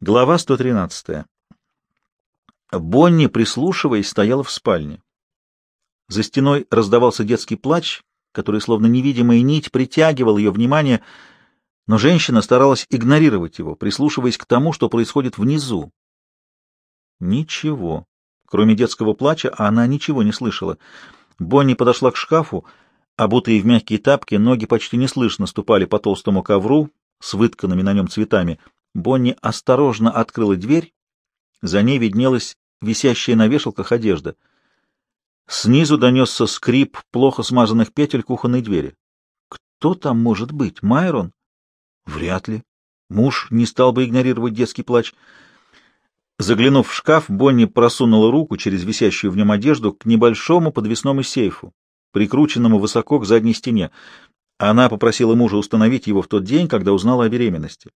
Глава 113. Бонни, прислушиваясь, стояла в спальне. За стеной раздавался детский плач, который, словно невидимая нить, притягивал ее внимание, но женщина старалась игнорировать его, прислушиваясь к тому, что происходит внизу. Ничего. Кроме детского плача, она ничего не слышала. Бонни подошла к шкафу, обутые в мягкие тапки, ноги почти неслышно ступали по толстому ковру с вытканными на нем цветами — Бонни осторожно открыла дверь. За ней виднелась висящая на вешалках одежда. Снизу донесся скрип плохо смазанных петель кухонной двери. Кто там может быть? Майрон? Вряд ли. Муж не стал бы игнорировать детский плач. Заглянув в шкаф, Бонни просунула руку через висящую в нем одежду к небольшому подвесному сейфу, прикрученному высоко к задней стене. Она попросила мужа установить его в тот день, когда узнала о беременности.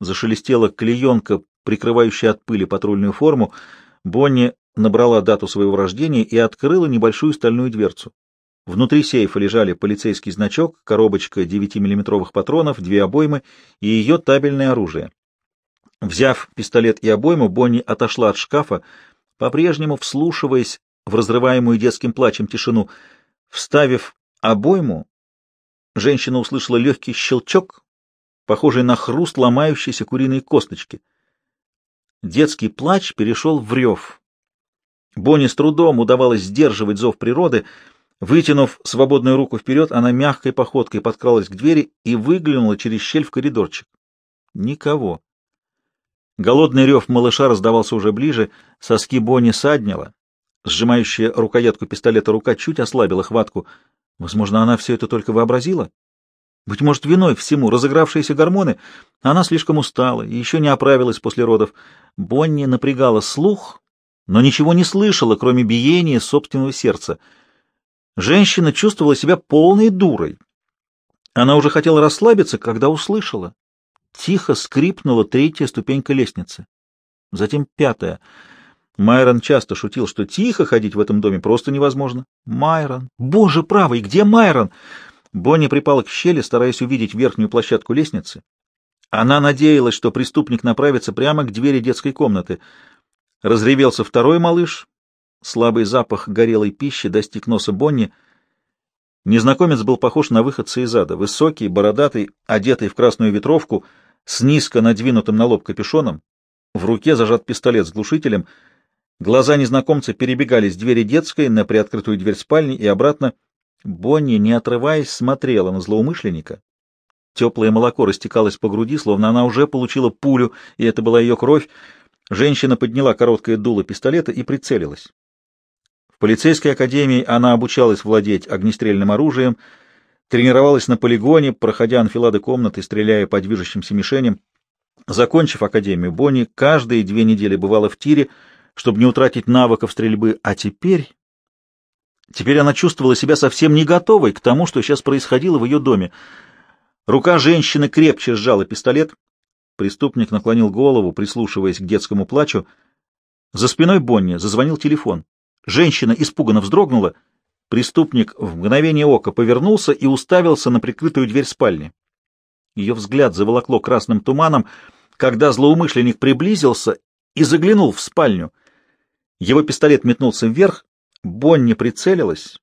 Зашелестела клеенка, прикрывающая от пыли патрульную форму. Бонни набрала дату своего рождения и открыла небольшую стальную дверцу. Внутри сейфа лежали полицейский значок, коробочка 9-миллиметровых патронов, две обоймы и ее табельное оружие. Взяв пистолет и обойму, Бонни отошла от шкафа, по-прежнему вслушиваясь в разрываемую детским плачем тишину. Вставив обойму, женщина услышала легкий щелчок, похожий на хруст ломающейся куриной косточки. Детский плач перешел в рев. Бонни с трудом удавалось сдерживать зов природы. Вытянув свободную руку вперед, она мягкой походкой подкралась к двери и выглянула через щель в коридорчик. Никого. Голодный рев малыша раздавался уже ближе, соски Бонни саднила. Сжимающая рукоятку пистолета рука чуть ослабила хватку. Возможно, она все это только вообразила? Быть может, виной всему разыгравшиеся гормоны. Она слишком устала и еще не оправилась после родов. Бонни напрягала слух, но ничего не слышала, кроме биения собственного сердца. Женщина чувствовала себя полной дурой. Она уже хотела расслабиться, когда услышала. Тихо скрипнула третья ступенька лестницы. Затем пятая. Майрон часто шутил, что тихо ходить в этом доме просто невозможно. Майрон! Боже правый, где Майрон? Бонни припала к щели, стараясь увидеть верхнюю площадку лестницы. Она надеялась, что преступник направится прямо к двери детской комнаты. Разревелся второй малыш. Слабый запах горелой пищи достиг носа Бонни. Незнакомец был похож на выходца из ада. Высокий, бородатый, одетый в красную ветровку, с низко надвинутым на лоб капюшоном. В руке зажат пистолет с глушителем. Глаза незнакомца перебегали с двери детской на приоткрытую дверь спальни и обратно — Бонни, не отрываясь, смотрела на злоумышленника. Теплое молоко растекалось по груди, словно она уже получила пулю, и это была ее кровь. Женщина подняла короткое дуло пистолета и прицелилась. В полицейской академии она обучалась владеть огнестрельным оружием, тренировалась на полигоне, проходя анфилады комнаты, стреляя по движущимся мишеням. Закончив академию, Бонни каждые две недели бывала в тире, чтобы не утратить навыков стрельбы, а теперь Теперь она чувствовала себя совсем не готовой к тому, что сейчас происходило в ее доме. Рука женщины крепче сжала пистолет. Преступник наклонил голову, прислушиваясь к детскому плачу. За спиной Бонни зазвонил телефон. Женщина испуганно вздрогнула. Преступник в мгновение ока повернулся и уставился на прикрытую дверь спальни. Ее взгляд заволокло красным туманом, когда злоумышленник приблизился и заглянул в спальню. Его пистолет метнулся вверх, Бонни прицелилась.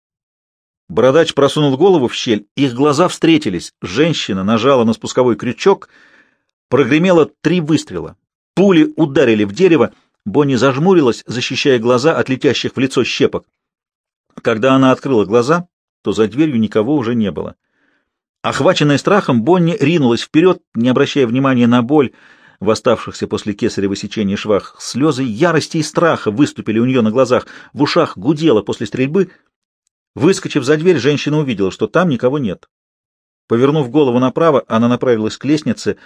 Бородач просунул голову в щель, их глаза встретились. Женщина нажала на спусковой крючок, прогремело три выстрела. Пули ударили в дерево, Бонни зажмурилась, защищая глаза от летящих в лицо щепок. Когда она открыла глаза, то за дверью никого уже не было. Охваченная страхом, Бонни ринулась вперед, не обращая внимания на боль, в оставшихся после кесарева сечения швах. Слезы ярости и страха выступили у нее на глазах, в ушах гудело после стрельбы. Выскочив за дверь, женщина увидела, что там никого нет. Повернув голову направо, она направилась к лестнице.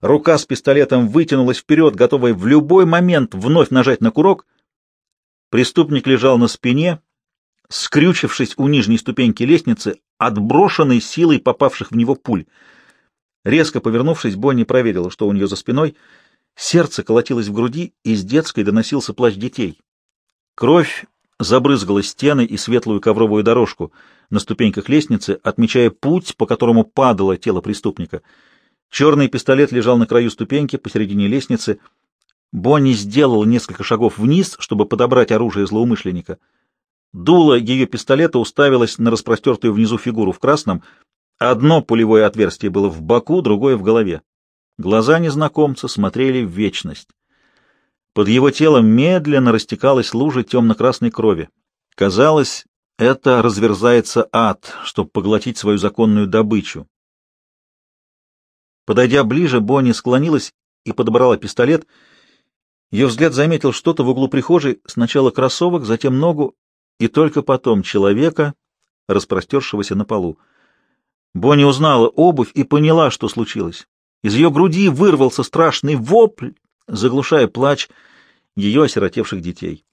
Рука с пистолетом вытянулась вперед, готовая в любой момент вновь нажать на курок. Преступник лежал на спине, скрючившись у нижней ступеньки лестницы, отброшенной силой попавших в него пуль. Резко повернувшись, Бонни проверила, что у нее за спиной. Сердце колотилось в груди, из детской доносился плач детей. Кровь забрызгала стены и светлую ковровую дорожку на ступеньках лестницы, отмечая путь, по которому падало тело преступника. Черный пистолет лежал на краю ступеньки посередине лестницы. Бонни сделал несколько шагов вниз, чтобы подобрать оружие злоумышленника. Дуло ее пистолета уставилось на распростертую внизу фигуру в красном. Одно пулевое отверстие было в боку, другое в голове. Глаза незнакомца смотрели в вечность. Под его телом медленно растекалась лужа темно-красной крови. Казалось, это разверзается ад, чтобы поглотить свою законную добычу. Подойдя ближе, Бонни склонилась и подобрала пистолет. Ее взгляд заметил что-то в углу прихожей, сначала кроссовок, затем ногу, и только потом человека, распростершегося на полу. Бонни узнала обувь и поняла, что случилось. Из ее груди вырвался страшный вопль, заглушая плач ее осиротевших детей.